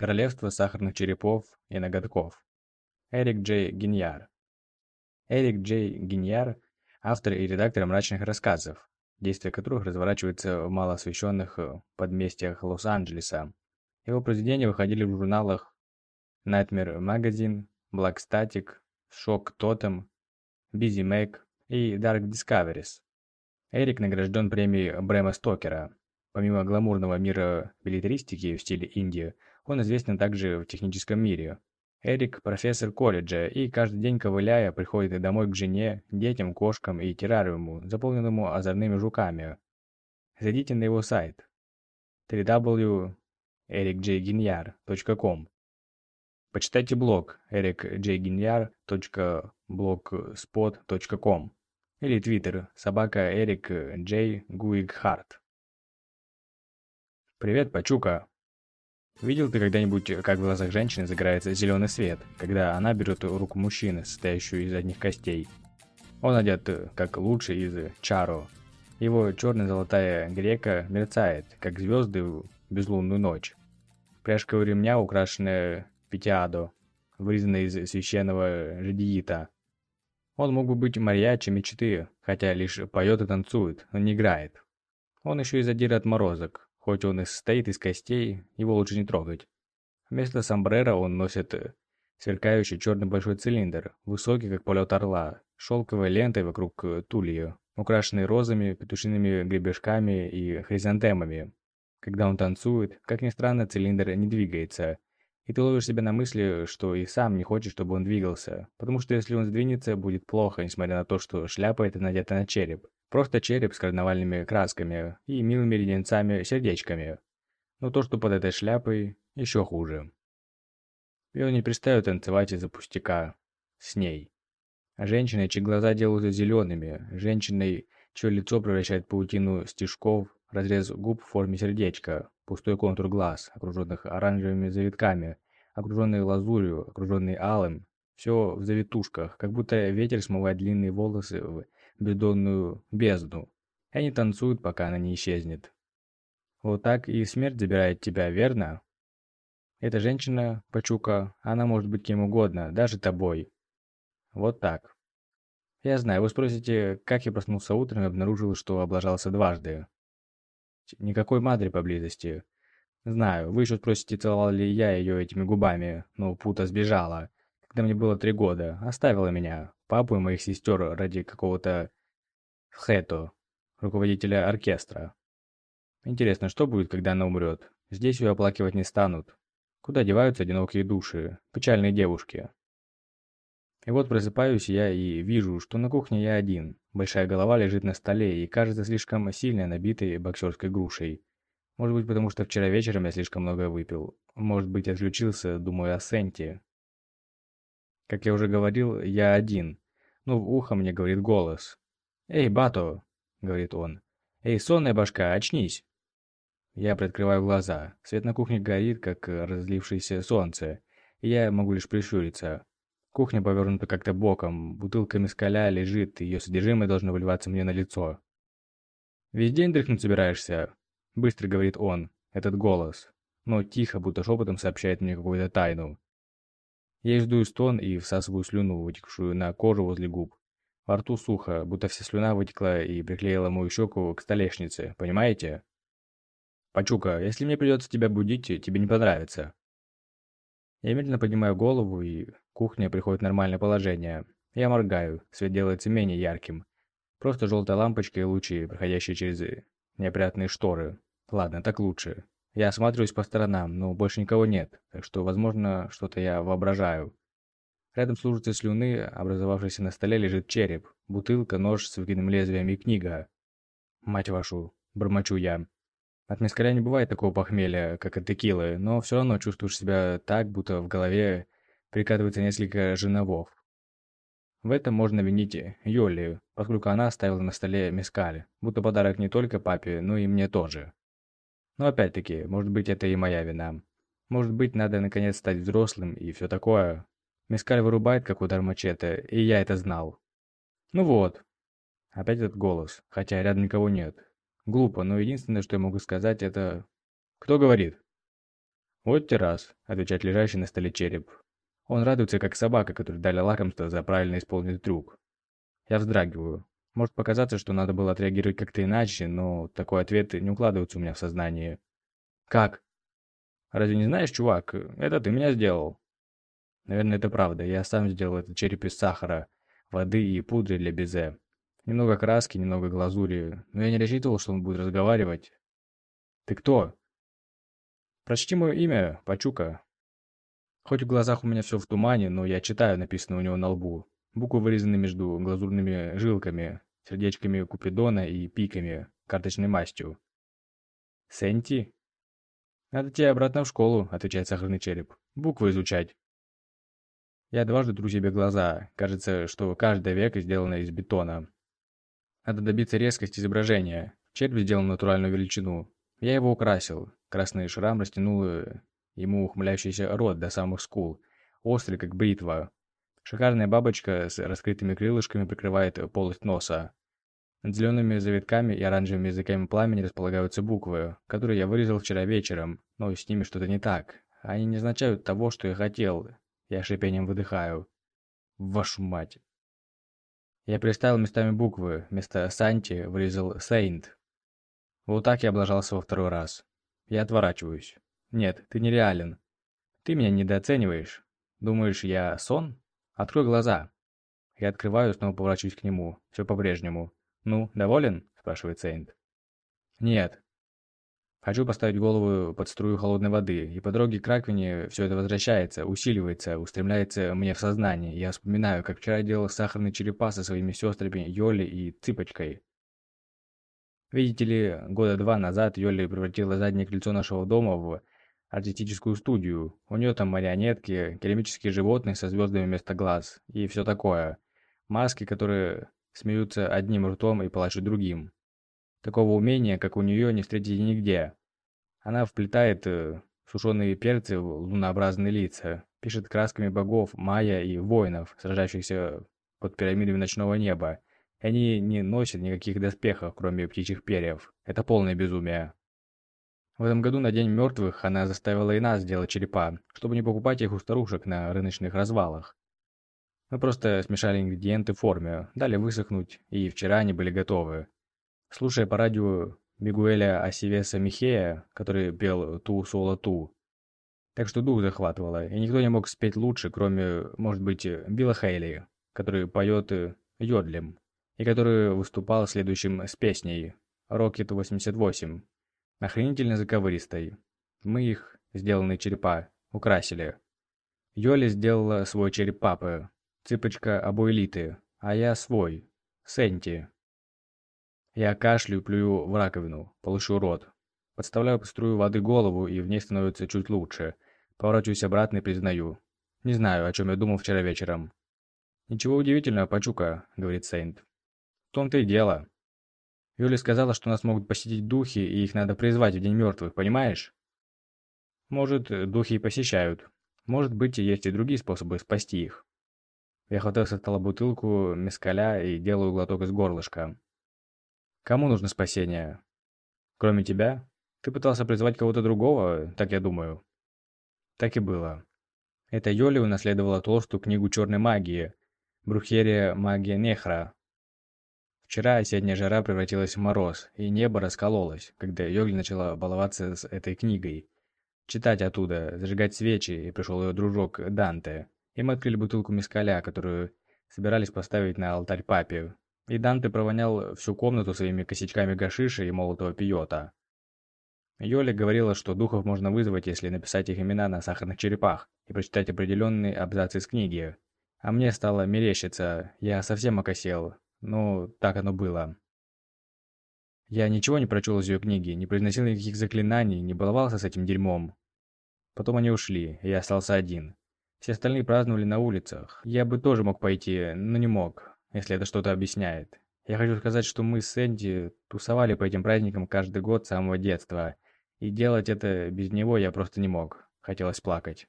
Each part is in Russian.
Королевство сахарных черепов и ноготков. Эрик Джей Гиньяр. Эрик Джей Гиньяр – автор и редактор мрачных рассказов, действия которых разворачиваются в малоосвещенных э, подместьях Лос-Анджелеса. Его произведения выходили в журналах Nightmare Magazine, Black Static, Shock Totem, Busy Mac и Dark Discoveries. Эрик награжден премией Брэма Стокера. Помимо гламурного мира билетристики в стиле Индии, он известен также в техническом мире. Эрик – профессор колледжа и каждый день ковыляя приходит домой к жене, детям, кошкам и террариуму, заполненному озорными жуками. Зайдите на его сайт www.ericjginyar.com Почитайте блог ericjginyar.blogspot.com или твиттер собака Эрик Джей Гуигхарт. Привет, Пачука. Видел ты когда-нибудь, как в глазах женщины загорается зеленый свет, когда она берет руку мужчины, состоящую из одних костей? Он одет как лучший из Чаро. Его черно-золотая грека мерцает, как звезды в безлунную ночь. Пряжка у ремня, украшенная пятиадо, вырезанная из священного жадиита. Он мог бы быть мариачи мечты, хотя лишь поет и танцует, но не играет. Он еще и задир отморозок, Хоть он и состоит из костей, его лучше не трогать. Вместо сомбрера он носит э, сверкающий черный большой цилиндр, высокий как полет орла, шелковой лентой вокруг э, тульи, украшенный розами, петушиными гребешками и хризантемами. Когда он танцует, как ни странно, цилиндр не двигается, и ты ловишь себя на мысли, что и сам не хочешь, чтобы он двигался, потому что если он сдвинется, будет плохо, несмотря на то, что шляпа эта надета на череп. Просто череп с карнавальными красками и милыми леденцами-сердечками. Но то, что под этой шляпой, еще хуже. И он не перестает танцевать из-за пустяка. С ней. Женщиной, чьи глаза делаются зелеными, женщиной, чье лицо превращает паутину стежков, разрез губ в форме сердечка, пустой контур глаз, окруженных оранжевыми завитками, окруженный лазурью, окруженный алым, все в завитушках, как будто ветер смывает длинные волосы в бездонную бездну. И они танцуют, пока она не исчезнет. Вот так и смерть забирает тебя, верно? Эта женщина, Пачука, она может быть кем угодно, даже тобой. Вот так. Я знаю, вы спросите, как я проснулся утром и обнаружил, что облажался дважды. Никакой матери поблизости. Знаю, вы еще спросите, целовал ли я ее этими губами, но Пута сбежала когда мне было три года, оставила меня, папу и моих сестер ради какого-то Хето, руководителя оркестра. Интересно, что будет, когда она умрет? Здесь ее оплакивать не станут. Куда деваются одинокие души, печальные девушки? И вот просыпаюсь я и вижу, что на кухне я один. Большая голова лежит на столе и кажется слишком сильно набитой боксерской грушей. Может быть, потому что вчера вечером я слишком много выпил. Может быть, отключился, думаю о Сенте. Как я уже говорил, я один. Но в ухо мне говорит голос. «Эй, Бато!» — говорит он. «Эй, сонная башка, очнись!» Я приоткрываю глаза. Свет на кухне горит, как разлившееся солнце, я могу лишь прищуриться. Кухня повернута как-то боком, бутылка мескаля лежит, ее содержимое должно выливаться мне на лицо. «Весь день дрыхнуть собираешься?» — быстро говорит он, этот голос, но тихо, будто шепотом сообщает мне какую-то тайну. Я издую стон и всасываю слюну, вытекшую на кожу возле губ. Во рту сухо, будто вся слюна вытекла и приклеила мою щеку к столешнице, понимаете? «Пачука, если мне придется тебя будить, тебе не понравится». Я медленно поднимаю голову, и кухня приходит в нормальное положение. Я моргаю, свет делается менее ярким. Просто желтая лампочка и лучи, проходящие через неопрятные шторы. Ладно, так лучше. Я осматриваюсь по сторонам, но больше никого нет, так что, возможно, что-то я воображаю. Рядом с лужицей слюны, образовавшейся на столе, лежит череп, бутылка, нож с выкидным лезвием и книга. «Мать вашу!» – бормочу я. От мескаля не бывает такого похмелья, как от текилы, но все равно чувствуешь себя так, будто в голове прикатывается несколько женовов. В этом можно винить Йоли, поскольку она оставила на столе мескаль, будто подарок не только папе, но и мне тоже. Но опять-таки, может быть, это и моя вина. Может быть, надо наконец стать взрослым и все такое. Мескаль вырубает, как удар мачете, и я это знал. Ну вот. Опять этот голос, хотя рядом никого нет. Глупо, но единственное, что я могу сказать, это... Кто говорит? «Вот те раз», — отвечает лежащий на столе череп. Он радуется, как собака, которой дали лакомство за правильно исполненный трюк. Я вздрагиваю. Может показаться, что надо было отреагировать как-то иначе, но такой ответ не укладывается у меня в сознании. «Как?» «Разве не знаешь, чувак? Это ты меня сделал». Наверное, это правда. Я сам сделал этот череп из сахара, воды и пудры для безе. Немного краски, немного глазури, но я не рассчитывал, что он будет разговаривать. «Ты кто?» «Прочти мое имя, Пачука». Хоть в глазах у меня все в тумане, но я читаю написанное у него на лбу. Буквы вырезаны между глазурными жилками, сердечками Купидона и пиками, карточной мастью. «Сенти?» «Надо тебе обратно в школу», — отвечает сахарный череп. «Буквы изучать». Я дважды тру себе глаза. Кажется, что каждое веко сделано из бетона. Надо добиться резкости изображения. Череп сделан натуральную величину. Я его украсил. Красный шрам растянул э, ему ухмыляющийся рот до самых скул. Острый, как бритва. Шикарная бабочка с раскрытыми крылышками прикрывает полость носа. Над зелеными завитками и оранжевыми языками пламени располагаются буквы, которые я вырезал вчера вечером, но с ними что-то не так. Они не означают того, что я хотел. Я шипением выдыхаю. Вашу мать. Я переставил местами буквы. Вместо «Санти» вырезал «Сейнт». Вот так я облажался во второй раз. Я отворачиваюсь. Нет, ты нереален. Ты меня недооцениваешь. Думаешь, я сон? Открой глаза. Я открываю, снова поворачиваюсь к нему. Все по-прежнему. «Ну, доволен?» – спрашивает Сейнт. «Нет». Хочу поставить голову под струю холодной воды, и по дороге к раковине все это возвращается, усиливается, устремляется мне в сознание. Я вспоминаю, как вчера делал сахарные черепа со своими сестрами Йоли и Цыпочкой. Видите ли, года два назад Йоли превратила заднее крыльцо нашего дома в артистическую студию. У нее там марионетки, керамические животные со звездами вместо глаз и все такое. Маски, которые смеются одним ртом и плачут другим. Такого умения, как у нее, не встретите нигде. Она вплетает э, сушеные перцы в лунообразные лица, пишет красками богов, майя и воинов, сражающихся под пирамидами ночного неба. Они не носят никаких доспехов, кроме птичьих перьев. Это полное безумие. В этом году на День мертвых она заставила и нас сделать черепа, чтобы не покупать их у старушек на рыночных развалах. Мы просто смешали ингредиенты в форме, дали высохнуть, и вчера они были готовы. Слушая по радио Мигуэля Асивеса Михея, который пел «Ту соло ту», так что дух захватывало, и никто не мог спеть лучше, кроме, может быть, Билла Хейли, который поет йодлем, и который выступал следующим с песней «Рокет 88», охренительно заковыристой. Мы их, сделанные черепа, украсили. Йоли сделала свой череп папы, цыпочка обоэлиты, а я свой, Сенти. Я кашляю, плюю в раковину, полышу рот. Подставляю под струю воды голову, и в ней становится чуть лучше. Поворачиваюсь обратно и признаю. Не знаю, о чем я думал вчера вечером. «Ничего удивительного, Пачука», — говорит Сейнт. «В том-то и дело. Юля сказала, что нас могут посетить духи, и их надо призвать в День мертвых, понимаешь? Может, духи и посещают. Может быть, есть и другие способы спасти их. Я хватаю со стола бутылку мескаля и делаю глоток из горлышка. Кому нужно спасение? Кроме тебя? Ты пытался призвать кого-то другого, так я думаю. Так и было. Это Йоли унаследовала толстую книгу черной магии, Брухерия магия Нехра, Вчера осенняя жара превратилась в мороз, и небо раскололось, когда Йогли начала баловаться с этой книгой. Читать оттуда, зажигать свечи, и пришел ее дружок Данте. И мы открыли бутылку мискаля, которую собирались поставить на алтарь папе. И Данте провонял всю комнату своими косячками гашиша и молотого пиота. Йоли говорила, что духов можно вызвать, если написать их имена на сахарных черепах и прочитать определенные абзацы из книги. А мне стало мерещиться, я совсем окосел, ну, так оно было. Я ничего не прочел из ее книги, не произносил никаких заклинаний, не баловался с этим дерьмом. Потом они ушли, и я остался один. Все остальные праздновали на улицах. Я бы тоже мог пойти, но не мог, если это что-то объясняет. Я хочу сказать, что мы с Энди тусовали по этим праздникам каждый год с самого детства. И делать это без него я просто не мог. Хотелось плакать.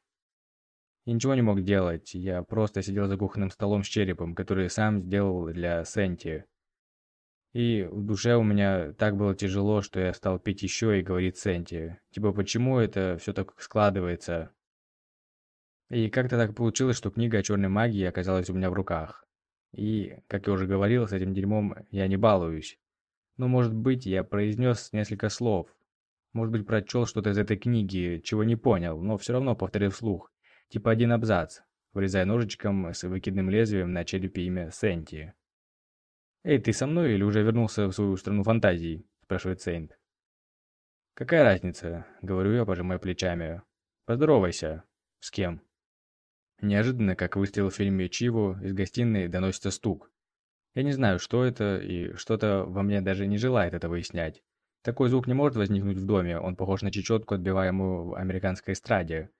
Я ничего не мог делать, я просто сидел за кухонным столом с черепом, который сам сделал для Сенти. И в душе у меня так было тяжело, что я стал пить еще и говорить Сенти. Типа, почему это все так складывается? И как-то так получилось, что книга о черной магии оказалась у меня в руках. И, как я уже говорил, с этим дерьмом я не балуюсь. Но, может быть, я произнес несколько слов. Может быть, прочел что-то из этой книги, чего не понял, но все равно повторил вслух. Типа один абзац, вырезая ножичком с выкидным лезвием на черепе имя Сенти. «Эй, ты со мной или уже вернулся в свою страну фантазий?» – спрашивает Сейнт. «Какая разница?» – говорю я, пожимая плечами. «Поздоровайся». «С кем?» Неожиданно, как выстрел в фильме Чиву, из гостиной доносится стук. Я не знаю, что это, и что-то во мне даже не желает это выяснять. Такой звук не может возникнуть в доме, он похож на чечетку, отбиваемую в американской эстраде.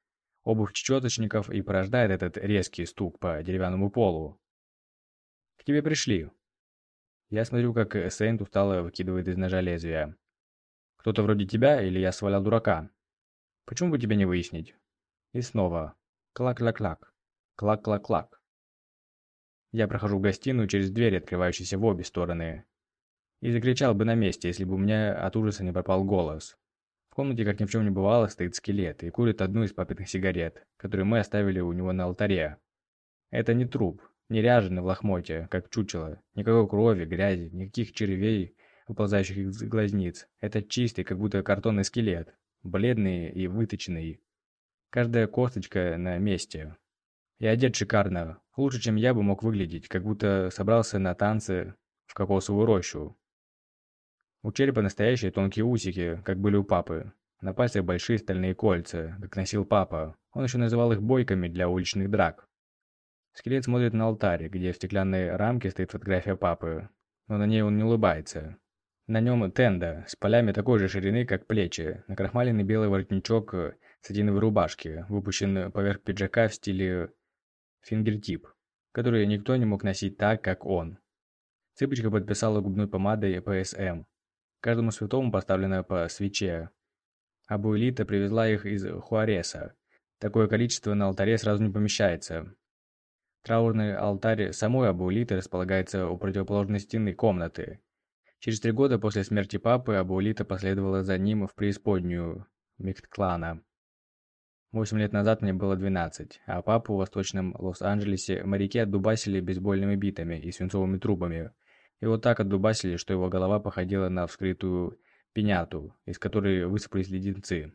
Обувь чечеточников и порождает этот резкий стук по деревянному полу. «К тебе пришли», я смотрю, как Сейнт устало выкидывает из ножа лезвие. Кто-то вроде тебя или я свалял дурака? Почему бы тебе не выяснить? И снова. Клак-клак-клак. Клак-клак-клак. Я прохожу в гостиную через дверь, открывающиеся в обе стороны. И закричал бы на месте, если бы у меня от ужаса не пропал голос. В комнате, как ни в чем не бывало, стоит скелет и курит одну из папиных сигарет, которую мы оставили у него на алтаре. Это не труп, не ряженый в лохмотье, как чучело. Никакой крови, грязи, никаких червей, выползающих из глазниц. Это чистый, как будто картонный скелет. Бледный и выточенный. Каждая косточка на месте. И одет шикарно. Лучше, чем я бы мог выглядеть, как будто собрался на танцы в кокосовую рощу. У черепа настоящие тонкие усики, как были у папы. На пальцах большие стальные кольца, как носил папа. Он еще называл их бойками для уличных драк. Скелет смотрит на алтарь, где в стеклянной рамке стоит фотография папы, но на ней он не улыбается. На нем тенда, с полями такой же ширины, как плечи, накрахмаленный белый воротничок сатиновой рубашки, выпущен поверх пиджака в стиле фингертип, который никто не мог носить так, как он. Цыпочка подписала губной помадой ПСМ. Каждому святому поставлено по свече. Абуэлита привезла их из Хуареса. Такое количество на алтаре сразу не помещается. Траурный алтарь самой Абулиты располагается у противоположной стены комнаты. Через три года после смерти папы Абулита последовала за ним в преисподнюю Микт-клана. Восемь лет назад мне было 12, а папу в восточном Лос-Анджелесе моряки отдубасили бейсбольными битами и свинцовыми трубами. Вот так отдубасили, что его голова походила на вскрытую пеняту, из которой высыпались леденцы.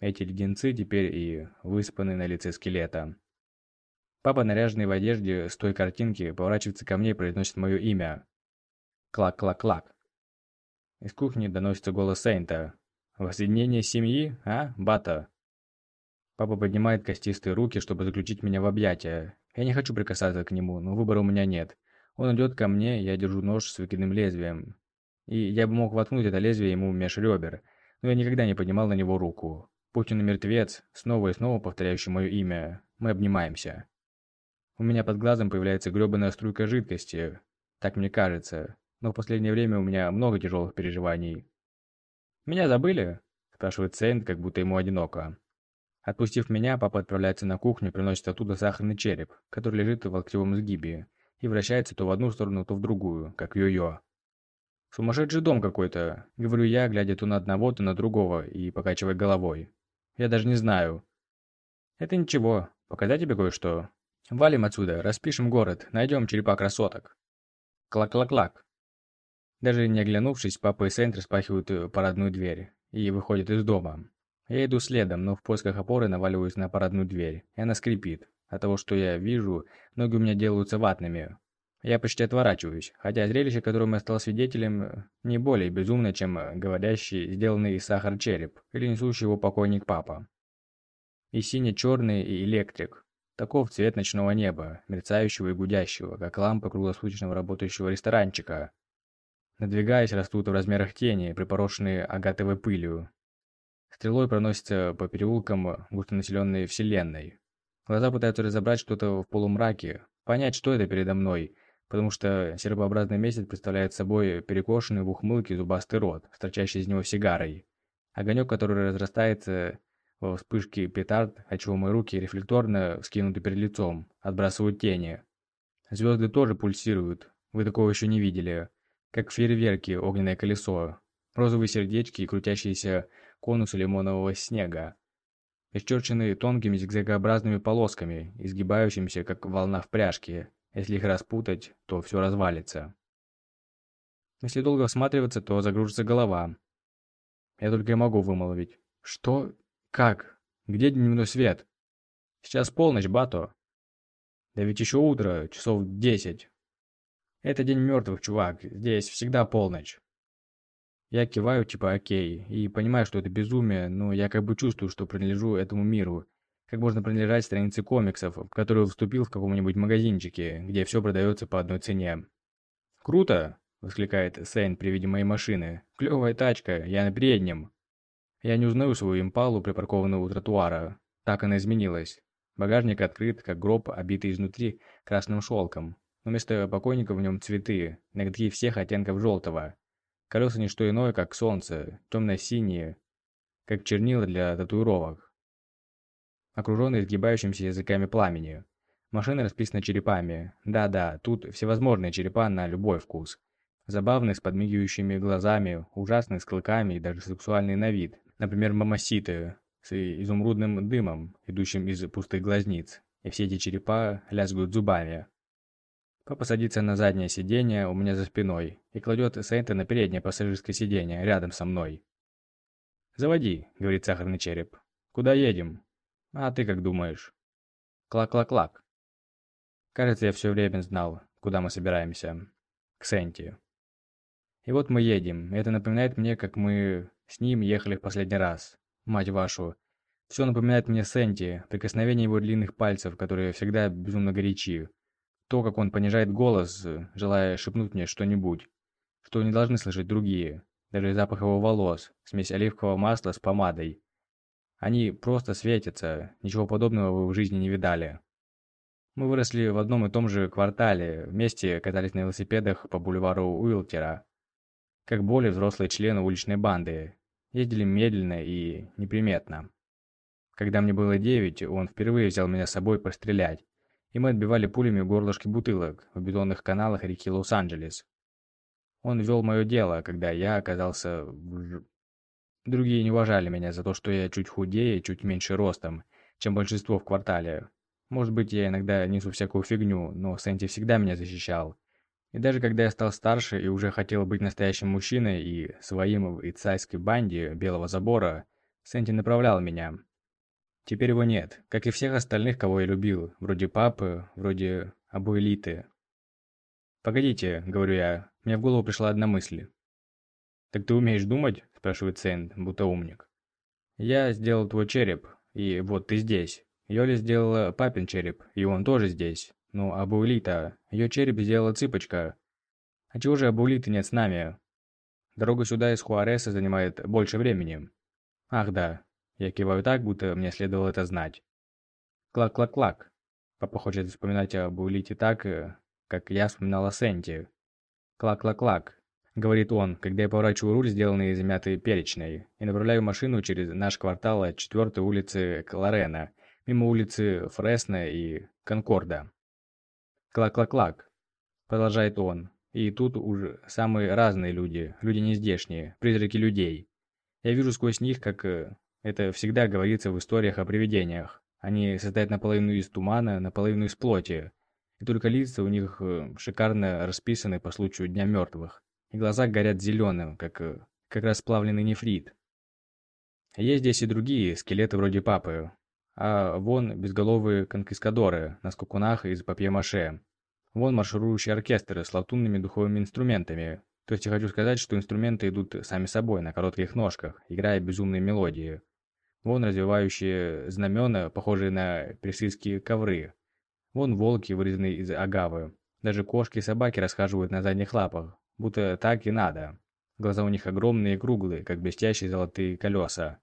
Эти леденцы теперь и высыпаны на лице скелета. Папа, наряженный в одежде с той картинки, поворачивается ко мне и произносит мое имя. Клак-клак-клак. Из кухни доносится голос Сейнта. «Воссоединение семьи, а, Бата?» Папа поднимает костистые руки, чтобы заключить меня в объятия. Я не хочу прикасаться к нему, но выбора у меня нет. Он идет ко мне, я держу нож с выкидным лезвием. И я бы мог воткнуть это лезвие ему меж ребер, но я никогда не поднимал на него руку. Путин мертвец, снова и снова повторяющий мое имя. Мы обнимаемся. У меня под глазом появляется грёбаная струйка жидкости. Так мне кажется. Но в последнее время у меня много тяжелых переживаний. «Меня забыли?» – спрашивает Сейнт, как будто ему одиноко. Отпустив меня, папа отправляется на кухню и приносит оттуда сахарный череп, который лежит в локтевом сгибе, и вращается то в одну сторону, то в другую, как йо-йо. «Сумасшедший дом какой-то», — говорю я, глядя то на одного, то на другого и покачивая головой. «Я даже не знаю». «Это ничего. Показать тебе кое-что?» Валим отсюда, распишем город, найдем черепа красоток. Клак-клак-клак. Даже не оглянувшись, папа и Сент распахивают э, парадную дверь и выходят из дома. Я иду следом, но в поисках опоры наваливаюсь на парадную дверь, и она скрипит. От того, что я вижу, ноги у меня делаются ватными. Я почти отворачиваюсь, хотя зрелище, которому я стал свидетелем, не более безумно, чем говорящий, сделанный из сахар череп, или несущий его покойник папа. И сине-черный, и электрик, Таков цвет ночного неба, мерцающего и гудящего, как лампа круглосуточного работающего ресторанчика. Надвигаясь, растут в размерах тени, припорошенные агатовой пылью. Стрелой проносится по переулкам густонаселенной вселенной. Глаза пытаются разобрать что-то в полумраке, понять, что это передо мной, потому что серпообразный месяц представляет собой перекошенный в ухмылке зубастый рот, торчащий из него сигарой. Огонек, который разрастается во вспышке петард, отчего мои руки рефлекторно вскинуты перед лицом, отбрасывают тени. Звезды тоже пульсируют. Вы такого еще не видели. как фейерверки огненное колесо, розовые сердечки и крутящиеся конусы лимонного снега, исчерченные тонкими зигзагообразными полосками, изгибающимися, как волна в пряжке. Если их распутать, то все развалится. Если долго всматриваться, то загружится голова. Я только и могу вымолвить. Что? Как? Где дневной свет? Сейчас полночь, Бато. Да ведь еще утро, часов десять. Это день мертвых, чувак. Здесь всегда полночь. Я киваю, типа окей, и понимаю, что это безумие, но я как бы чувствую, что принадлежу этому миру. Как можно принадлежать странице комиксов, в которую вступил в каком-нибудь магазинчике, где все продается по одной цене. «Круто!» – воскликает Сейн при виде моей машины. «Клевая тачка, я на переднем». Я не узнаю свою импалу, припаркованную у тротуара. Так она изменилась. Багажник открыт, как гроб, обитый изнутри красным шелком. Но вместо покойника в нем цветы, ноготки всех оттенков желтого. Колеса не что иное, как солнце, темно-синие, как чернила для татуировок, окруженные изгибающимися языками пламени. Машина расписана черепами. Да-да, тут всевозможные черепа на любой вкус. Забавные с подмигивающими глазами, ужасные с клыками и даже сексуальные на вид. Например, мамаситы с изумрудным дымом, идущим из пустых глазниц. И все эти черепа лязгают зубами. Папа садится на заднее сиденье у меня за спиной и кладет Сейнта на переднее пассажирское сиденье рядом со мной. «Заводи», — говорит сахарный череп. «Куда едем?» «А ты как думаешь?» «Клак-клак-клак». Кажется, я все время знал, куда мы собираемся. К Сенти. И вот мы едем. Это напоминает мне, как мы с ним ехали в последний раз. Мать вашу. Все напоминает мне Сенти, прикосновение его длинных пальцев, которые всегда безумно горячи. То, как он понижает голос, желая шепнуть мне что-нибудь, что не должны слышать другие. Даже запах его волос, смесь оливкового масла с помадой. Они просто светятся, ничего подобного вы в жизни не видали. Мы выросли в одном и том же квартале, вместе катались на велосипедах по бульвару Уилтера, как более взрослые члены уличной банды. Ездили медленно и неприметно. Когда мне было девять, он впервые взял меня с собой пострелять и мы отбивали пулями горлышки бутылок в бетонных каналах реки Лос-Анджелес. Он вел мое дело, когда я оказался в... Другие не уважали меня за то, что я чуть худее, чуть меньше ростом, чем большинство в квартале. Может быть, я иногда несу всякую фигню, но Сэнти всегда меня защищал. И даже когда я стал старше и уже хотел быть настоящим мужчиной и своим в ицайской банде Белого Забора, Сэнти направлял меня, Теперь его нет, как и всех остальных, кого я любил, вроде папы, вроде Абуэлиты. «Погодите», — говорю я, мне в голову пришла одна мысль. «Так ты умеешь думать?» — спрашивает Сэнд, будто умник. «Я сделал твой череп, и вот ты здесь. Йоли сделала папин череп, и он тоже здесь. Ну, Абуэлита, ее череп сделала цыпочка. А чего же Абуэлиты нет с нами? Дорога сюда из Хуареса занимает больше времени. Ах да, я киваю так, будто мне следовало это знать. Клак-клак-клак. Папа хочет вспоминать об Улите так, э, как я вспоминал о Сенте. Клак-клак-клак. Говорит он, когда я поворачиваю руль, сделанный из мятой перечной, и направляю машину через наш квартал от 4 улицы Кларена, мимо улицы Фресна и Конкорда. Клак-клак-клак. Продолжает он. И тут уже самые разные люди, люди нездешние, призраки людей. Я вижу сквозь них, как э, это всегда говорится в историях о привидениях. Они состоят наполовину из тумана, наполовину из плоти. И только лица у них э, шикарно расписаны по случаю Дня мертвых. И глаза горят зеленым, как, э, как расплавленный нефрит. Есть здесь и другие, скелеты вроде папы. А вон безголовые конкискадоры на скакунах из папье-маше. Вон марширующие оркестры с латунными духовыми инструментами. То есть я хочу сказать, что инструменты идут сами собой на коротких ножках, играя безумные мелодии. Вон развивающие знамена, похожие на персидские ковры. Вон волки, вырезанные из агавы. Даже кошки и собаки расхаживают на задних лапах, будто так и надо. Глаза у них огромные и круглые, как блестящие золотые колеса.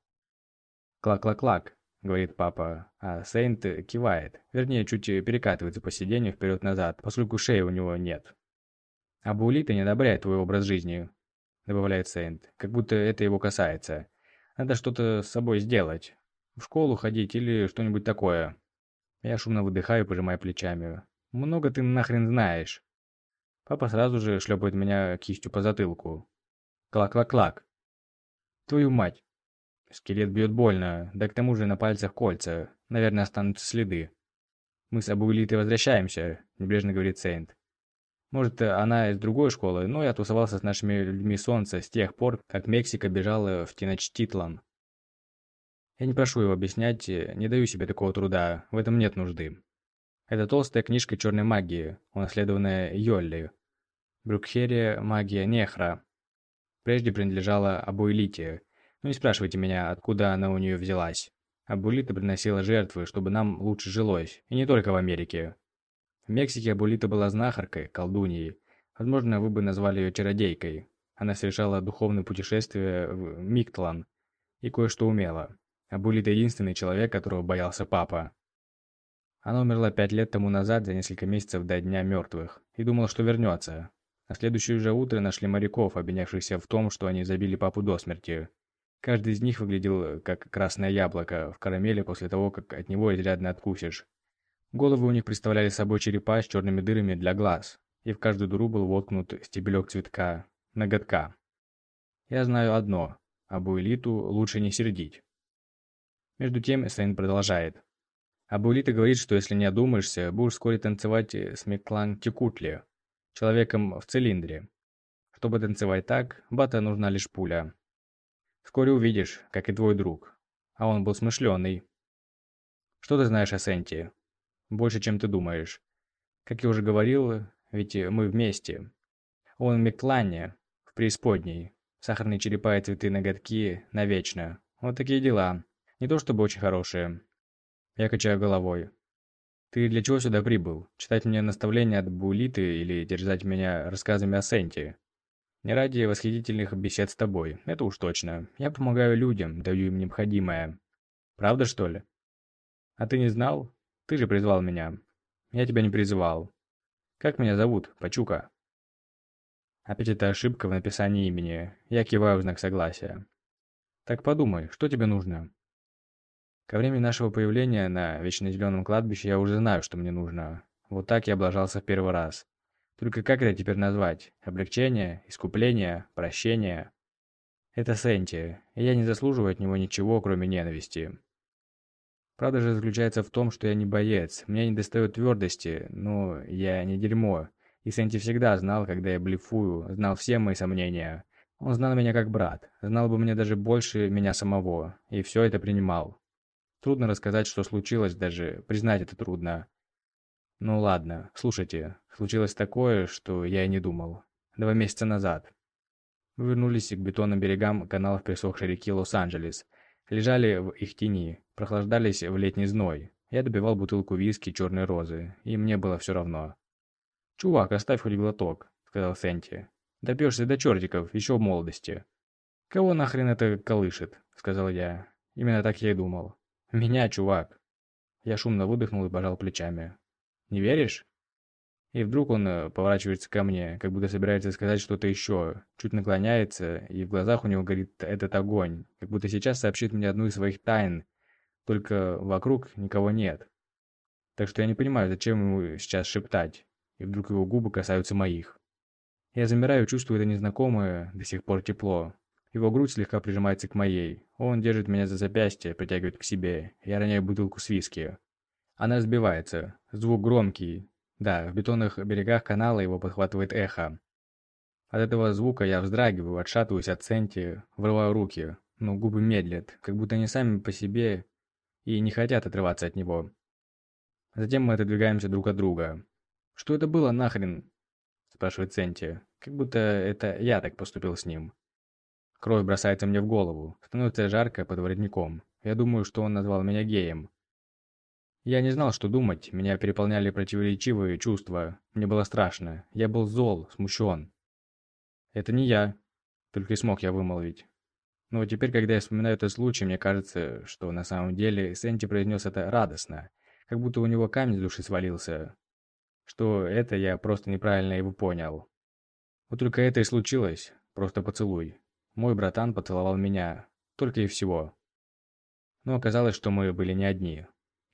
«Клак-клак-клак», — говорит папа, а Сейнт кивает, вернее, чуть перекатывается по сиденью вперед-назад, поскольку шеи у него нет. «А Булита не одобряет твой образ жизни», — добавляет Сейнт, как будто это его касается. Надо что-то с собой сделать. В школу ходить или что-нибудь такое. Я шумно выдыхаю, пожимая плечами. Много ты нахрен знаешь. Папа сразу же шлепает меня кистью по затылку. Клак-клак-клак. Твою мать. Скелет бьет больно, да к тому же на пальцах кольца. Наверное, останутся следы. Мы с Абуэлитой возвращаемся, небрежно говорит Сейнт. Может, она из другой школы, но я тусовался с нашими людьми солнца с тех пор, как Мексика бежала в Теночтитлан. Я не прошу его объяснять, не даю себе такого труда, в этом нет нужды. Это толстая книжка черной магии, унаследованная Йолли. Брукхерия магия Нехра. Прежде принадлежала Абуэлите, но не спрашивайте меня, откуда она у нее взялась. Абулита приносила жертвы, чтобы нам лучше жилось, и не только в Америке. В Мексике Абулита была знахаркой, колдуньей. Возможно, вы бы назвали ее чародейкой. Она совершала духовное путешествие в Миктлан и кое-что умела. Абулита единственный человек, которого боялся папа. Она умерла пять лет тому назад, за несколько месяцев до Дня мертвых, и думала, что вернется. На следующее же утро нашли моряков, обвинявшихся в том, что они забили папу до смерти. Каждый из них выглядел как красное яблоко в карамели после того, как от него изрядно откусишь. Головы у них представляли собой черепа с черными дырами для глаз, и в каждую дыру был воткнут стебелек цветка, ноготка. Я знаю одно, абу элиту лучше не сердить. Между тем Эссейн продолжает. Абулита говорит, что если не одумаешься, будешь вскоре танцевать с Меклан Текутли, человеком в цилиндре. Чтобы танцевать так, бата нужна лишь пуля. Вскоре увидишь, как и твой друг. А он был смышленый. Что ты знаешь о Сенти? Больше, чем ты думаешь. Как я уже говорил, ведь мы вместе. Он в Меклане, в преисподней. Сахарные черепа и цветы ноготки навечно. Вот такие дела. Не то чтобы очень хорошие. Я качаю головой. Ты для чего сюда прибыл? Читать мне наставления от Булиты или терзать меня рассказами о Сенти? Не ради восхитительных бесед с тобой, это уж точно. Я помогаю людям, даю им необходимое. Правда, что ли? А ты не знал? Ты же призвал меня. Я тебя не призывал. Как меня зовут, Пачука? Опять эта ошибка в написании имени. Я киваю в знак согласия. Так подумай, что тебе нужно? Ко времени нашего появления на Вечно Зеленом кладбище я уже знаю, что мне нужно. Вот так я облажался в первый раз. Только как это теперь назвать? Облегчение? Искупление? Прощение? Это Сенти, и я не заслуживаю от него ничего, кроме ненависти. Правда же заключается в том, что я не боец, мне не достает твердости, но я не дерьмо. И Сенти всегда знал, когда я блефую, знал все мои сомнения. Он знал меня как брат, знал бы мне даже больше меня самого, и все это принимал. Трудно рассказать, что случилось даже, признать это трудно. Ну ладно, слушайте, случилось такое, что я и не думал. Два месяца назад. Мы вернулись к бетонным берегам каналов присохшей реки Лос-Анджелес. Лежали в их тени, прохлаждались в летний зной. Я добивал бутылку виски черной розы, и мне было все равно. «Чувак, оставь хоть глоток», — сказал Сенти. «Допьешься до чертиков, еще в молодости». «Кого нахрен это колышет?» — сказал я. Именно так я и думал. «Меня, чувак!» Я шумно выдохнул и пожал плечами. «Не веришь?» И вдруг он э, поворачивается ко мне, как будто собирается сказать что-то еще, чуть наклоняется, и в глазах у него горит этот огонь, как будто сейчас сообщит мне одну из своих тайн, только вокруг никого нет. Так что я не понимаю, зачем ему сейчас шептать, и вдруг его губы касаются моих. Я замираю, чувствую это незнакомое, до сих пор тепло, его грудь слегка прижимается к моей. Он держит меня за запястье, притягивает к себе. Я роняю бутылку с виски. Она сбивается. Звук громкий. Да, в бетонных берегах канала его подхватывает эхо. От этого звука я вздрагиваю, отшатываюсь от Сенти, врываю руки, но губы медлят, как будто они сами по себе и не хотят отрываться от него. Затем мы отодвигаемся друг от друга. «Что это было нахрен?» – спрашивает Сенти, как будто это я так поступил с ним. Кровь бросается мне в голову, становится жарко под воротником. Я думаю, что он назвал меня геем. Я не знал, что думать, меня переполняли противоречивые чувства. Мне было страшно. Я был зол, смущен. Это не я. Только и смог я вымолвить. Но теперь, когда я вспоминаю этот случай, мне кажется, что на самом деле Сенти произнес это радостно, как будто у него камень с души свалился. Что это я просто неправильно его понял. Вот только это и случилось, просто поцелуй. Мой братан поцеловал меня, только и всего. Но оказалось, что мы были не одни.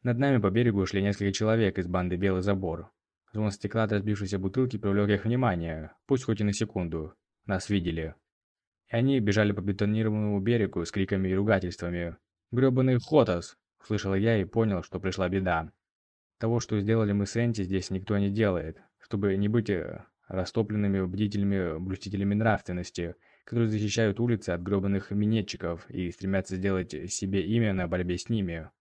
Над нами по берегу шли несколько человек из банды «Белый забор». Звон стекла от разбившейся бутылки привлек их внимание, пусть хоть и на секунду. Нас видели. И они бежали по бетонированному берегу с криками и ругательствами. «Грёбаный Хотас!» – услышал я и понял, что пришла беда. Того, что сделали мы с Энти, здесь никто не делает, чтобы не быть э, растопленными бдительными блюстителями нравственности, которые защищают улицы от грёбаных минетчиков и стремятся сделать себе имя на борьбе с ними.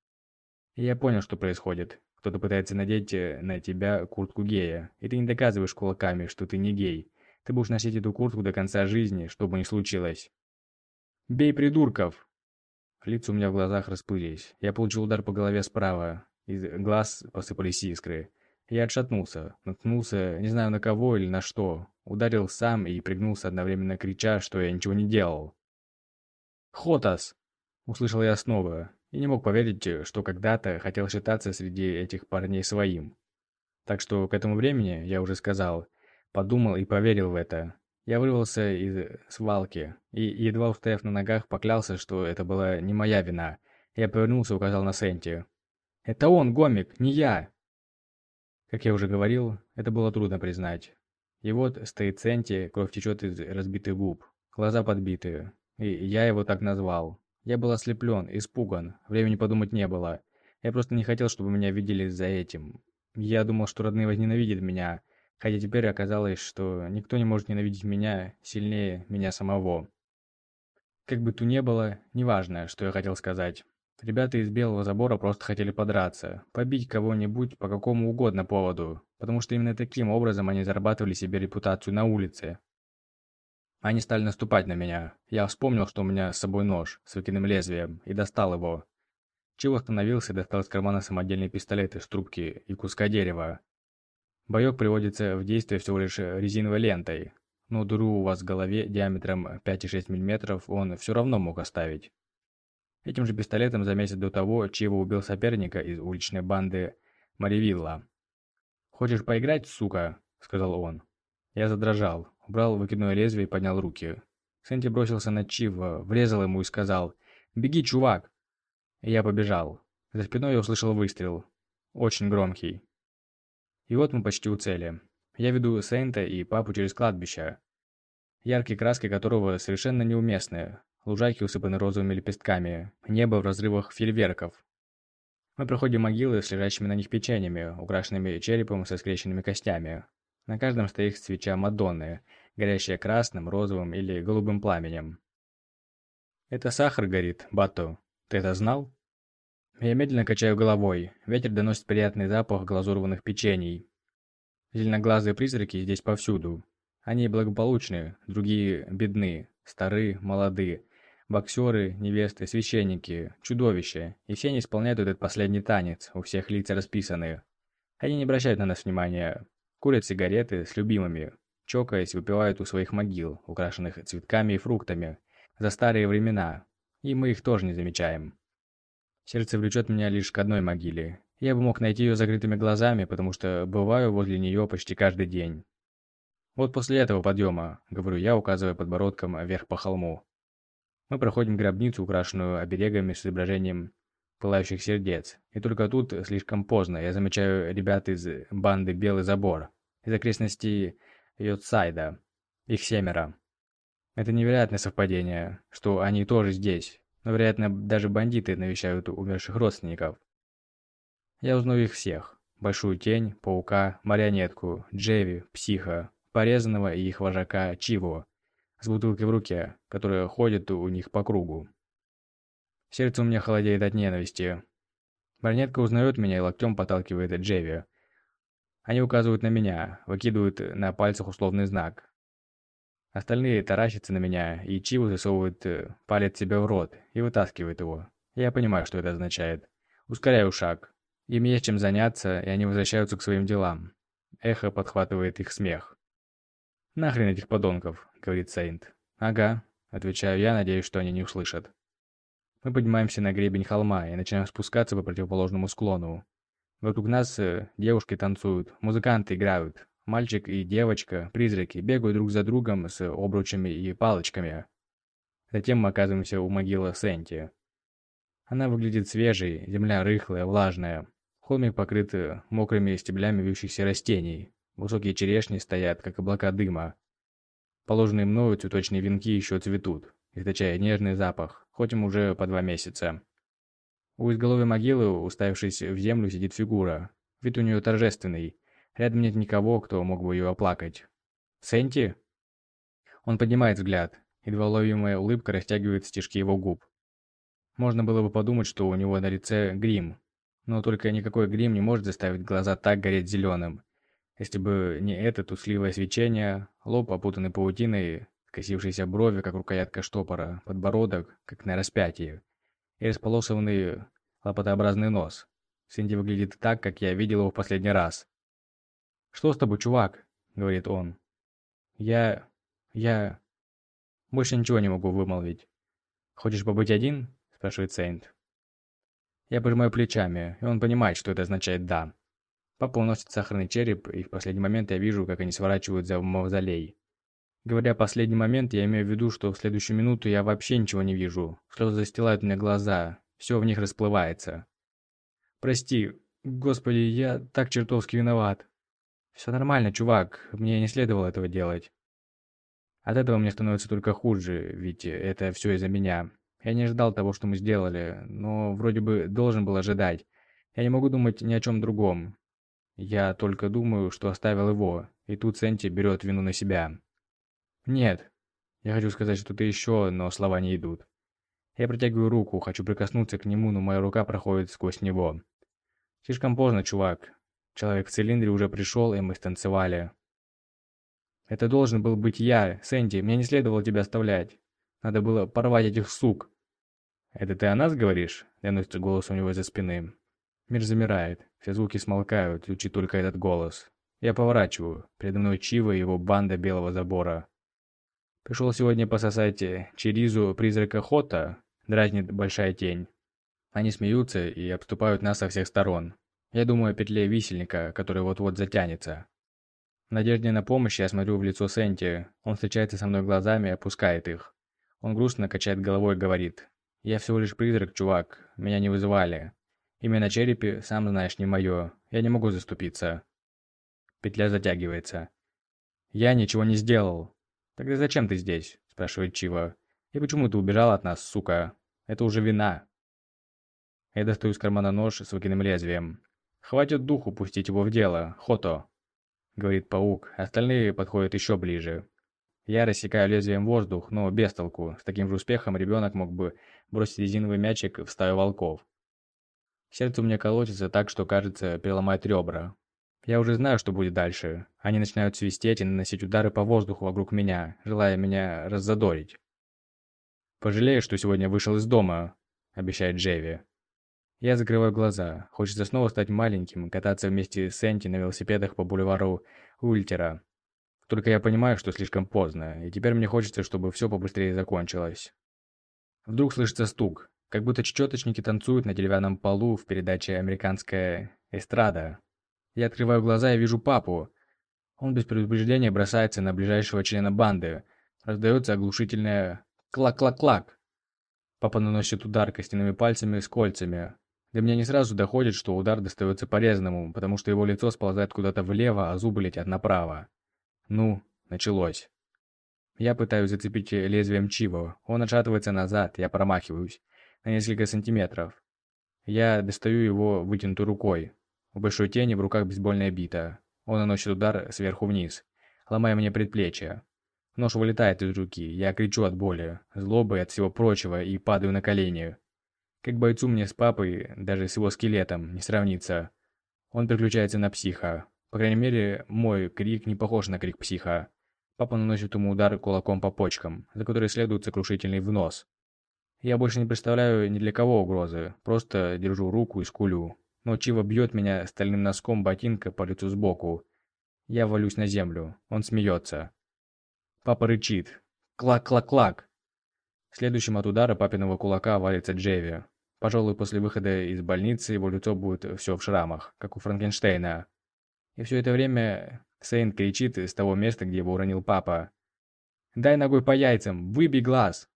Я понял, что происходит. Кто-то пытается надеть э, на тебя куртку гея, и ты не доказываешь кулаками, что ты не гей. Ты будешь носить эту куртку до конца жизни, что бы ни случилось. «Бей придурков!» Лица у меня в глазах расплылись. Я получил удар по голове справа. Из глаз посыпались искры. Я отшатнулся, наткнулся, не знаю на кого или на что. Ударил сам и пригнулся одновременно крича, что я ничего не делал. «Хотас!» Услышал я снова, и не мог поверить, что когда-то хотел считаться среди этих парней своим. Так что к этому времени, я уже сказал, подумал и поверил в это. Я вырвался из свалки, и, едва устояв на ногах, поклялся, что это была не моя вина. Я повернулся и указал на Сенти. «Это он, гомик, не я!» Как я уже говорил, это было трудно признать. И вот стоит Сенти, кровь течет из разбитых губ, глаза подбитые. И я его так назвал. Я был ослеплен, испуган, времени подумать не было. Я просто не хотел, чтобы меня видели за этим. Я думал, что родные возненавидят меня, хотя теперь оказалось, что никто не может ненавидеть меня сильнее меня самого. Как бы то ни было, неважно, что я хотел сказать. Ребята из Белого Забора просто хотели подраться, побить кого-нибудь по какому угодно поводу, потому что именно таким образом они зарабатывали себе репутацию на улице. Они стали наступать на меня. Я вспомнил, что у меня с собой нож с выкидным лезвием, и достал его. Чего остановился и достал из кармана самодельный пистолет из трубки и куска дерева. Боек приводится в действие всего лишь резиновой лентой, но дыру у вас в голове диаметром 5,6 мм он все равно мог оставить. Этим же пистолетом за месяц до того Чиво убил соперника из уличной банды Маривилла. «Хочешь поиграть, сука?» – сказал он. Я задрожал, убрал выкидное лезвие и поднял руки. Сэнти бросился на Чива, врезал ему и сказал «Беги, чувак!» Я побежал. За спиной я услышал выстрел. Очень громкий. И вот мы почти у цели. Я веду Сэнта и папу через кладбище, яркие краски которого совершенно неуместны. Лужайки усыпаны розовыми лепестками, небо в разрывах фейерверков. Мы проходим могилы с лежащими на них печеньями, украшенными черепом со скрещенными костями. На каждом стоит свеча Мадонны, горящая красным, розовым или голубым пламенем. «Это сахар горит, Бату. Ты это знал?» Я медленно качаю головой. Ветер доносит приятный запах глазурованных печений. Зеленоглазые призраки здесь повсюду. Они благополучны, другие бедны, стары, молоды, Боксеры, невесты, священники, чудовища. И все они исполняют этот последний танец, у всех лица расписаны. Они не обращают на нас внимания. Курят сигареты с любимыми. Чокаясь, выпивают у своих могил, украшенных цветками и фруктами. За старые времена. И мы их тоже не замечаем. Сердце влечет меня лишь к одной могиле. Я бы мог найти ее закрытыми глазами, потому что бываю возле нее почти каждый день. Вот после этого подъема, говорю я, указывая подбородком вверх по холму. Мы проходим гробницу, украшенную оберегами с изображением пылающих сердец. И только тут, слишком поздно, я замечаю ребят из банды «Белый забор», из окрестностей Йотсайда. Их семеро. Это невероятное совпадение, что они тоже здесь. Но, вероятно, даже бандиты навещают умерших родственников. Я узнаю их всех. Большую тень, паука, марионетку, Джеви, психа, порезанного и их вожака Чиво, с бутылкой в руке, которая ходит у них по кругу. Сердце у меня холодеет от ненависти. Барнетка узнает меня и локтем подталкивает Джеви. Они указывают на меня, выкидывают на пальцах условный знак. Остальные таращатся на меня, и Чиву засовывает э, палец себе в рот и вытаскивает его. Я понимаю, что это означает. Ускоряю шаг. Им есть чем заняться, и они возвращаются к своим делам. Эхо подхватывает их смех. «Нахрен этих подонков», — говорит Сейнт. «Ага», — отвечаю я, надеюсь, что они не услышат. Мы поднимаемся на гребень холма и начинаем спускаться по противоположному склону. Вокруг нас э, девушки танцуют, музыканты играют. Мальчик и девочка, призраки, бегают друг за другом с обручами и палочками. Затем мы оказываемся у могилы Сенти. Она выглядит свежей, земля рыхлая, влажная. Холмик покрыт э, мокрыми стеблями вьющихся растений. Высокие черешни стоят, как облака дыма. Положенные мною цветочные венки еще цветут, источая нежный запах, хоть им уже по два месяца. У изголовья могилы, уставившись в землю, сидит фигура. Вид у нее торжественный. Рядом нет никого, кто мог бы ее оплакать. «Сенти?» Он поднимает взгляд. Едва уловимая улыбка растягивает стежки его губ. Можно было бы подумать, что у него на лице грим. Но только никакой грим не может заставить глаза так гореть зеленым. Если бы не это тусливое свечение, лоб опутанный паутиной, скосившиеся брови, как рукоятка штопора, подбородок, как на распятии, и располосованный лопатообразный нос. Синди выглядит так, как я видел его в последний раз. «Что с тобой, чувак?» — говорит он. «Я... я... больше ничего не могу вымолвить. Хочешь побыть один?» спрашивает Сейнт. Я пожимаю плечами, и он понимает, что это означает «да». Папа уносит сахарный череп, и в последний момент я вижу, как они сворачивают за мавзолей. Говоря «последний момент», я имею в виду, что в следующую минуту я вообще ничего не вижу. Слезы застилают мне глаза, все в них расплывается. «Прости, господи, я так чертовски виноват». «Все нормально, чувак, мне не следовало этого делать». От этого мне становится только хуже, ведь это все из-за меня. Я не ожидал того, что мы сделали, но вроде бы должен был ожидать. Я не могу думать ни о чем другом. Я только думаю, что оставил его, и тут Сенти берет вину на себя. Нет. Я хочу сказать что-то еще, но слова не идут. Я протягиваю руку, хочу прикоснуться к нему, но моя рука проходит сквозь него. Слишком поздно, чувак. Человек в цилиндре уже пришел, и мы станцевали. Это должен был быть я, Сэнди, мне не следовало тебя оставлять. Надо было порвать этих сук. «Это ты о нас говоришь?» – доносится голос у него из-за спины. Мир замирает, все звуки смолкают, звучит только этот голос. Я поворачиваю. Передо мной Чива и его банда белого забора. Пришел сегодня пососать черизу призрака Хота, дразнит большая тень. Они смеются и обступают нас со всех сторон. Я думаю о петле висельника, который вот-вот затянется. В надежде на помощь я смотрю в лицо Сенти. Он встречается со мной глазами и опускает их. Он грустно качает головой и говорит. «Я всего лишь призрак, чувак. Меня не вызывали. Имя на черепе, сам знаешь, не мое. Я не могу заступиться». Петля затягивается. «Я ничего не сделал». «Тогда зачем ты здесь?» – спрашивает Чива. «И почему ты убежал от нас, сука? Это уже вина». Я достаю из кармана нож с выкиным лезвием. «Хватит духу пустить его в дело, Хото», — говорит паук. Остальные подходят еще ближе. Я рассекаю лезвием воздух, но без толку. С таким же успехом ребенок мог бы бросить резиновый мячик в стаю волков. Сердце у меня колотится так, что, кажется, переломает ребра. Я уже знаю, что будет дальше. Они начинают свистеть и наносить удары по воздуху вокруг меня, желая меня раззадорить. «Пожалею, что сегодня вышел из дома», — обещает Джеви. Я закрываю глаза. Хочется снова стать маленьким, кататься вместе с Энти на велосипедах по бульвару Ультера. Только я понимаю, что слишком поздно, и теперь мне хочется, чтобы все побыстрее закончилось. Вдруг слышится стук, как будто чечеточники танцуют на деревянном полу в передаче «Американская эстрада». Я открываю глаза и вижу папу. Он без предупреждения бросается на ближайшего члена банды. Раздается оглушительное «клак-клак-клак». Папа наносит удар костяными пальцами с кольцами. До меня не сразу доходит, что удар достается порезанному, потому что его лицо сползает куда-то влево, а зубы летят направо. Ну, началось. Я пытаюсь зацепить лезвием Чиво. Он отшатывается назад, я промахиваюсь. На несколько сантиметров. Я достаю его вытянутой рукой. У большой тени в руках бейсбольная бита. Он наносит удар сверху вниз, ломая мне предплечье. Нож вылетает из руки, я кричу от боли, злобы от всего прочего и падаю на колени. Как бойцу мне с папой, даже с его скелетом, не сравнится. Он переключается на психа. По крайней мере, мой крик не похож на крик психа. Папа наносит ему удар кулаком по почкам, за который следует сокрушительный внос. Я больше не представляю ни для кого угрозы, просто держу руку и скулю. Но Чива бьет меня стальным носком ботинка по лицу сбоку. Я валюсь на землю. Он смеется. Папа рычит. Клак-клак-клак. Следующим от удара папиного кулака валится Джеви. Пожалуй, после выхода из больницы его лицо будет все в шрамах, как у Франкенштейна. И все это время Сейн кричит с того места, где его уронил папа. «Дай ногой по яйцам! Выбей глаз!»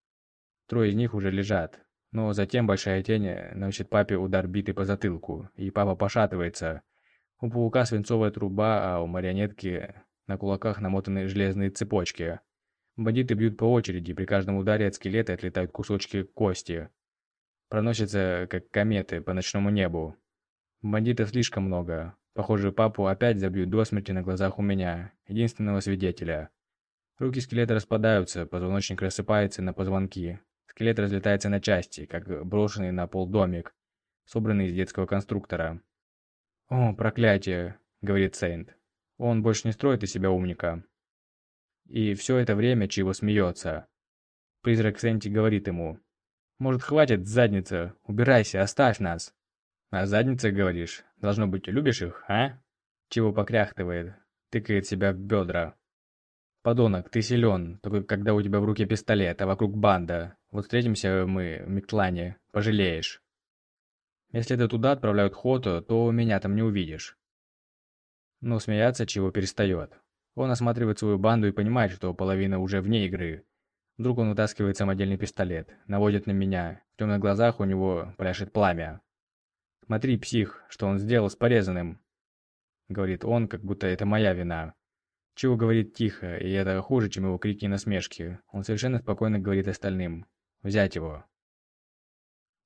Трое из них уже лежат. Но затем большая тень наносит папе удар битой по затылку, и папа пошатывается. У паука свинцовая труба, а у марионетки на кулаках намотаны железные цепочки. Бандиты бьют по очереди, при каждом ударе от скелета отлетают кусочки кости. Проносятся, как кометы, по ночному небу. Бандитов слишком много. Похоже, папу опять забьют до смерти на глазах у меня, единственного свидетеля. Руки скелета распадаются, позвоночник рассыпается на позвонки. Скелет разлетается на части, как брошенный на пол домик, собранный из детского конструктора. «О, проклятие!» — говорит Сейнт. «Он больше не строит из себя умника». И все это время Чиво смеется. Призрак Сенти говорит ему. «Может, хватит, задница? Убирайся, оставь нас!» «А задница, говоришь? Должно быть, любишь их, а?» Чиво покряхтывает, тыкает себя в бедра. «Подонок, ты силен, только когда у тебя в руке пистолет, а вокруг банда. Вот встретимся мы в Миктлане, пожалеешь. Если ты туда отправляют Хоту, то меня там не увидишь». Но смеяться Чего перестает. Он осматривает свою банду и понимает, что половина уже вне игры. Вдруг он вытаскивает самодельный пистолет, наводит на меня. В темных глазах у него пляшет пламя. «Смотри, псих, что он сделал с порезанным!» Говорит он, как будто это моя вина. Чего говорит тихо, и это хуже, чем его крики и насмешки. Он совершенно спокойно говорит остальным. «Взять его».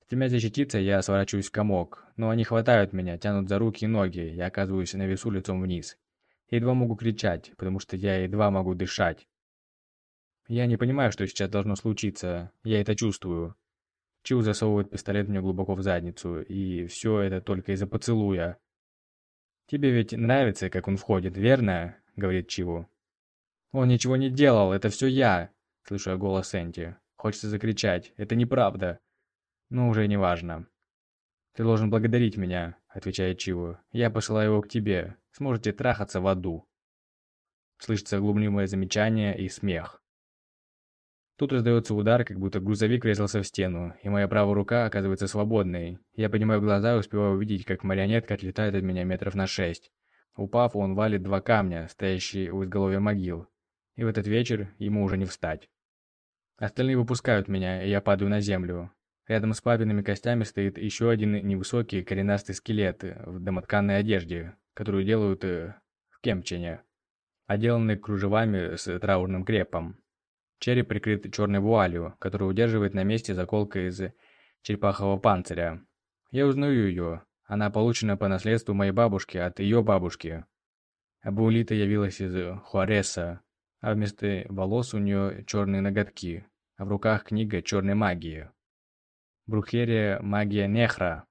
Стремясь защититься, я сворачиваюсь в комок, но они хватают меня, тянут за руки и ноги, я оказываюсь на весу лицом вниз. едва могу кричать, потому что я едва могу дышать. Я не понимаю, что сейчас должно случиться, я это чувствую. Чил засовывает пистолет мне глубоко в задницу, и все это только из-за поцелуя. «Тебе ведь нравится, как он входит, верно?» говорит Чиву. «Он ничего не делал, это все я!» Слышу я голос Энти. Хочется закричать. «Это неправда!» Но уже не важно. «Ты должен благодарить меня», — отвечает Чиву. «Я посылаю его к тебе. Сможете трахаться в аду». Слышится глумливое замечание и смех. Тут раздается удар, как будто грузовик врезался в стену, и моя правая рука оказывается свободной. Я поднимаю глаза и успеваю увидеть, как марионетка отлетает от меня метров на шесть. Упав, он валит два камня, стоящие у изголовья могил. И в этот вечер ему уже не встать. Остальные выпускают меня, и я падаю на землю. Рядом с папиными костями стоит еще один невысокий коренастый скелет в домотканной одежде, которую делают э, в Кемпчене, отделанный кружевами с траурным крепом. Череп прикрыт черной вуалью, которую удерживает на месте заколка из черепахового панциря. Я узнаю ее, она получена по наследству моей бабушки от ее бабушки. Абулита явилась из Хуареса, а вместо волос у нее черные ноготки, а в руках книга черной магии. Брухерия магия Нехра.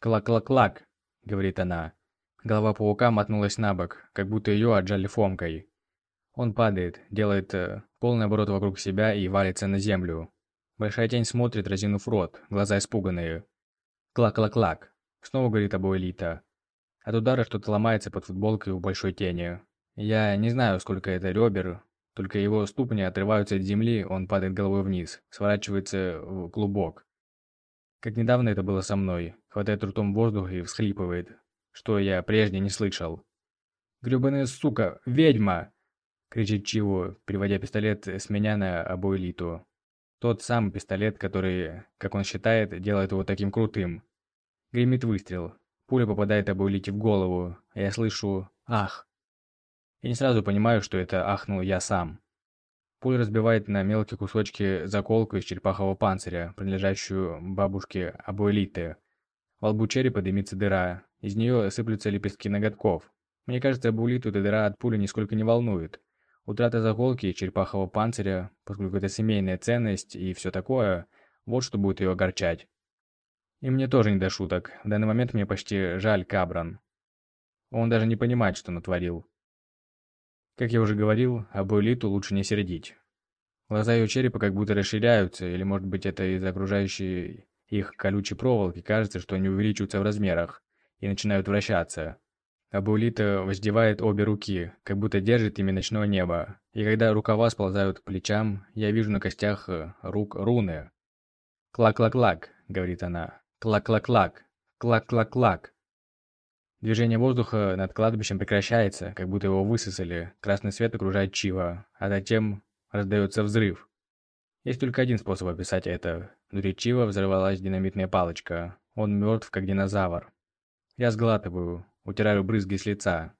«Клак-клак-клак», — говорит она. Голова паука мотнулась на бок, как будто ее отжали фомкой. Он падает, делает э, полный оборот вокруг себя и валится на землю. Большая тень смотрит, разинув рот, глаза испуганные. Клак-клак-клак. Снова говорит Абуэлита. От удара что-то ломается под футболкой у большой тени. Я не знаю, сколько это ребер, только его ступни отрываются от земли, он падает головой вниз, сворачивается в клубок. Как недавно это было со мной, хватает ртом воздух и всхлипывает, что я прежде не слышал. «Грёбаная сука! Ведьма!» — кричит Чиво, приводя пистолет с меня на Абуэлиту. Тот самый пистолет, который, как он считает, делает его таким крутым. Гремит выстрел. Пуля попадает Абулите в голову, я слышу «Ах!». Я не сразу понимаю, что это ахнул я сам. Пуля разбивает на мелкие кусочки заколку из черепахового панциря, принадлежащую бабушке Абуэлиты. Во лбу черепа дымится дыра, из нее сыплются лепестки ноготков. Мне кажется, Абуэлиту эта дыра от пули нисколько не волнует. Утрата заколки и черепахового панциря, поскольку это семейная ценность и все такое, вот что будет ее огорчать. И мне тоже не до шуток. В данный момент мне почти жаль Кабран. Он даже не понимает, что натворил. Как я уже говорил, об элиту лучше не сердить. Глаза ее черепа как будто расширяются, или может быть это из окружающей их колючей проволоки кажется, что они увеличиваются в размерах и начинают вращаться. Абулита воздевает обе руки, как будто держит ими ночное небо, и когда рукава сползают к плечам, я вижу на костях э, рук руны. «Клак-клак-клак», — говорит она. Клак-клак-клак. Клак-клак-клак. Движение воздуха над кладбищем прекращается, как будто его высосали. Красный свет окружает Чива, а затем раздается взрыв. Есть только один способ описать это. Внутри Чива взорвалась динамитная палочка. Он мертв, как динозавр. Я сглатываю, утираю брызги с лица.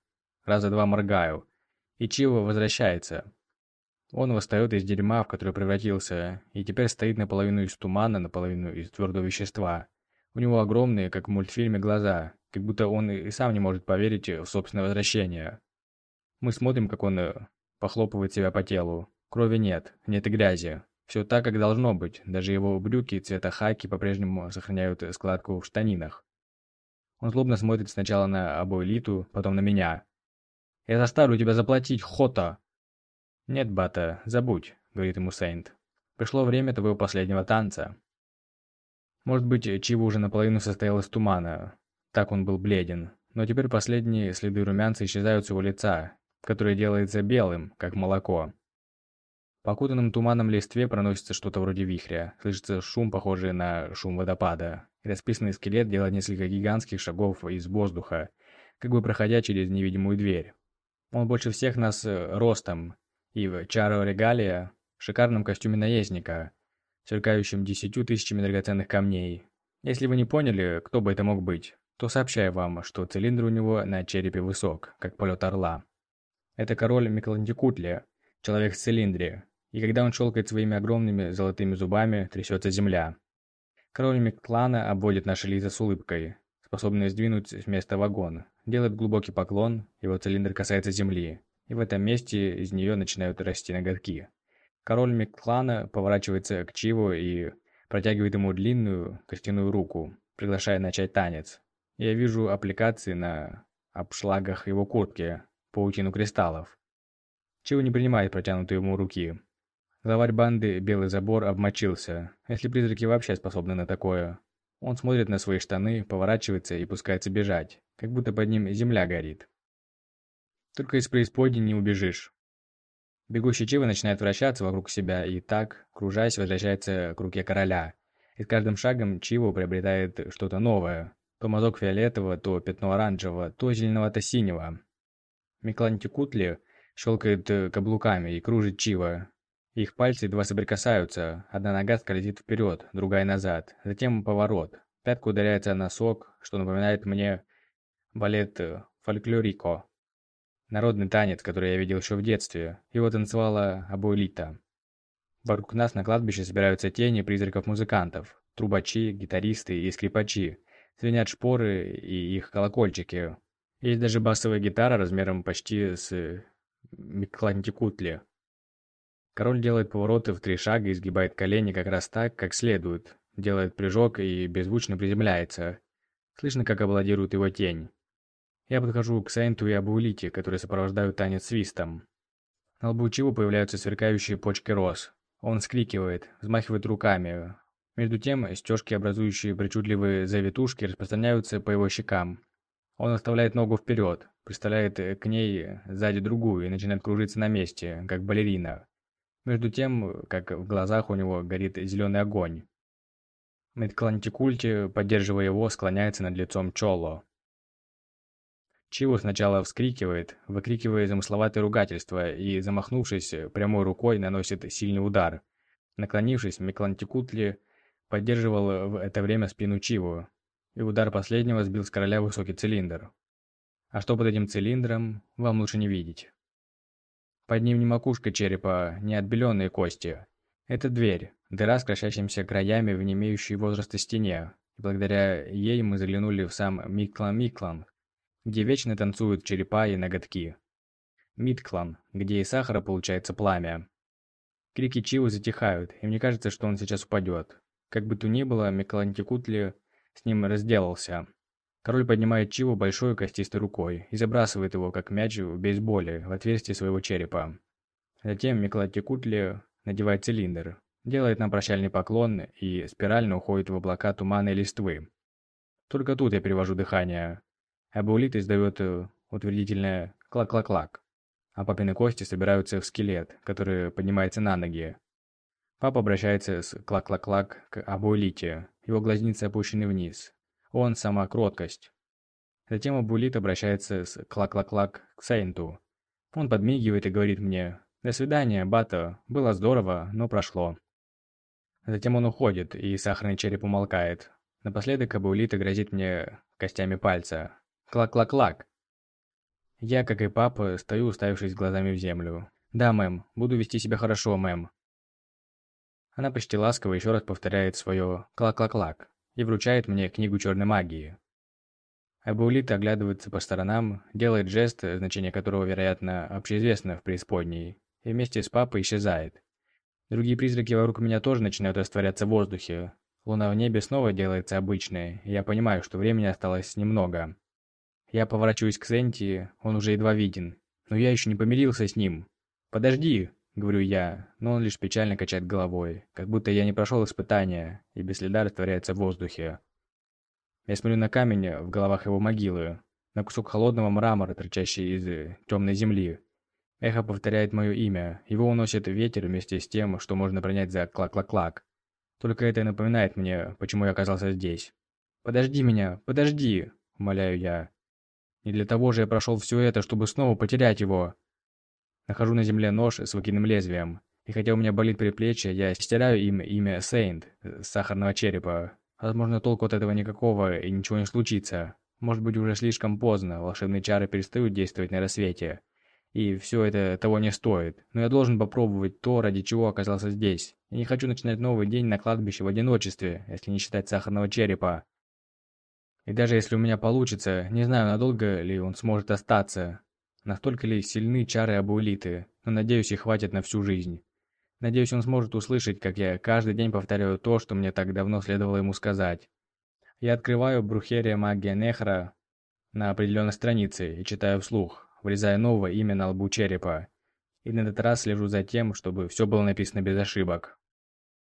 Раза два моргаю. И Чива возвращается. Он восстает из дерьма, в которое превратился, и теперь стоит наполовину из тумана, наполовину из твердого вещества. У него огромные, как в мультфильме, глаза, как будто он и сам не может поверить в собственное возвращение. Мы смотрим, как он э, похлопывает себя по телу. Крови нет, нет и грязи. Все так, как должно быть. Даже его брюки цвета хаки по-прежнему сохраняют складку в штанинах. Он злобно смотрит сначала на Абоэлиту, потом на меня. «Я заставлю тебя заплатить, Хота!» «Нет, Бата, забудь», — говорит ему Сейнт. «Пришло время твоего последнего танца». Может быть, Чива уже наполовину состоял из тумана. Так он был бледен. Но теперь последние следы румянца исчезают с его лица, которое делается белым, как молоко. По окутанным туманом листве проносится что-то вроде вихря. Слышится шум, похожий на шум водопада. Расписанный скелет делает несколько гигантских шагов из воздуха, как бы проходя через невидимую дверь. Он больше всех нас э, ростом, и в Чаро Регалия, шикарном костюме наездника, сверкающем десятью тысячами драгоценных камней. Если вы не поняли, кто бы это мог быть, то сообщаю вам, что цилиндр у него на черепе высок, как полет орла. Это король Миклантикутли, человек в цилиндре, и когда он щелкает своими огромными золотыми зубами, трясется земля. Король Миклана обводит наши лица с улыбкой, способный сдвинуть с места вагон, делает глубокий поклон, его цилиндр касается земли, и в этом месте из нее начинают расти ноготки. Король Миклана поворачивается к Чиву и протягивает ему длинную костяную руку, приглашая начать танец. Я вижу аппликации на обшлагах его куртки, паутину кристаллов. Чиво не принимает протянутые ему руки. Главарь банды Белый Забор обмочился, если призраки вообще способны на такое. Он смотрит на свои штаны, поворачивается и пускается бежать, как будто под ним земля горит. Только из преисподней не убежишь. Бегущий Чива начинает вращаться вокруг себя и так, кружась, возвращается к руке короля. И с каждым шагом Чиву приобретает что-то новое. То мазок фиолетового, то пятно оранжевого, то зеленовато-синего. Миклантикутли щелкает э, каблуками и кружит Чива. Их пальцы едва соприкасаются, одна нога скользит вперед, другая назад, затем поворот. Пятка ударяется на носок, что напоминает мне балет э, фольклорико. Народный танец, который я видел еще в детстве. Его танцевала Абуэлита. Вокруг нас на кладбище собираются тени призраков-музыкантов. Трубачи, гитаристы и скрипачи. Звенят шпоры и их колокольчики. Есть даже басовая гитара размером почти с Миклантикутли. Король делает повороты в три шага и изгибает колени как раз так, как следует. Делает прыжок и беззвучно приземляется. Слышно, как аплодирует его тень. Я подхожу к Сейнту и Абулите, которые сопровождают танец свистом. На лбу Чиву появляются сверкающие почки роз. Он скрикивает, взмахивает руками. Между тем, стежки, образующие причудливые завитушки, распространяются по его щекам. Он оставляет ногу вперед, представляет к ней сзади другую и начинает кружиться на месте, как балерина. Между тем, как в глазах у него горит зеленый огонь. Медклантикульти, поддерживая его, склоняется над лицом Чоло. Чиво сначала вскрикивает, выкрикивая замысловатое ругательство и, замахнувшись прямой рукой, наносит сильный удар. Наклонившись, Меклантикутли поддерживал в это время спину Чиву, и удар последнего сбил с короля высокий цилиндр. А что под этим цилиндром, вам лучше не видеть. Под ним не макушка черепа, не отбеленные кости. Это дверь, дыра с крошащимися краями в не имеющей возраста стене, и благодаря ей мы заглянули в сам Миклан-Миклан, где вечно танцуют черепа и ноготки. Мидклан, где из сахара получается пламя. Крики Чивы затихают, и мне кажется, что он сейчас упадет. Как бы то ни было, Миклантикутли с ним разделался. Король поднимает Чиву большой костистой рукой и забрасывает его, как мяч в бейсболе, в отверстие своего черепа. Затем Миклантикутли надевает цилиндр, делает нам прощальный поклон и спирально уходит в облака тумана и листвы. Только тут я перевожу дыхание. Абулит издает э, утвердительное «клак-клак-клак», а папины кости собираются в скелет, который поднимается на ноги. Папа обращается с «клак-клак-клак» к Абулите, его глазницы опущены вниз. Он – сама кроткость. Затем Абулит обращается с «клак-клак-клак» к Сейнту. Он подмигивает и говорит мне «До свидания, Бата, было здорово, но прошло». Затем он уходит, и сахарный череп умолкает. Напоследок Абулита грозит мне костями пальца. Клак-клак-клак. Я, как и папа, стою, уставившись глазами в землю. «Да, мэм, буду вести себя хорошо, мэм». Она почти ласково еще раз повторяет свое «клак-клак-клак» и вручает мне книгу черной магии. Абулита оглядывается по сторонам, делает жест, значение которого, вероятно, общеизвестно в преисподней, и вместе с папой исчезает. Другие призраки вокруг меня тоже начинают растворяться в воздухе. Луна в небе снова делается обычной, и я понимаю, что времени осталось немного. Я поворачиваюсь к Сенти, он уже едва виден. Но я еще не помирился с ним. «Подожди!» — говорю я, но он лишь печально качает головой, как будто я не прошел испытания, и без следа растворяется в воздухе. Я смотрю на камень в головах его могилы, на кусок холодного мрамора, торчащий из темной земли. Эхо повторяет мое имя, его уносит ветер вместе с тем, что можно принять за клак-клак-клак. Только это напоминает мне, почему я оказался здесь. «Подожди меня, подожди!» — умоляю я. Не для того же я прошел все это, чтобы снова потерять его. Нахожу на земле нож с выкидным лезвием. И хотя у меня болит предплечье, я стираю им имя Сейнт, с сахарного черепа. Возможно, толку от этого никакого, и ничего не случится. Может быть, уже слишком поздно, волшебные чары перестают действовать на рассвете. И все это того не стоит. Но я должен попробовать то, ради чего оказался здесь. Я не хочу начинать новый день на кладбище в одиночестве, если не считать сахарного черепа. И даже если у меня получится, не знаю, надолго ли он сможет остаться. Настолько ли сильны чары Абулиты, но надеюсь, их хватит на всю жизнь. Надеюсь, он сможет услышать, как я каждый день повторяю то, что мне так давно следовало ему сказать. Я открываю Брухерия Магия Нехра на определенной странице и читаю вслух, вырезая новое имя на лбу черепа. И на этот раз слежу за тем, чтобы все было написано без ошибок.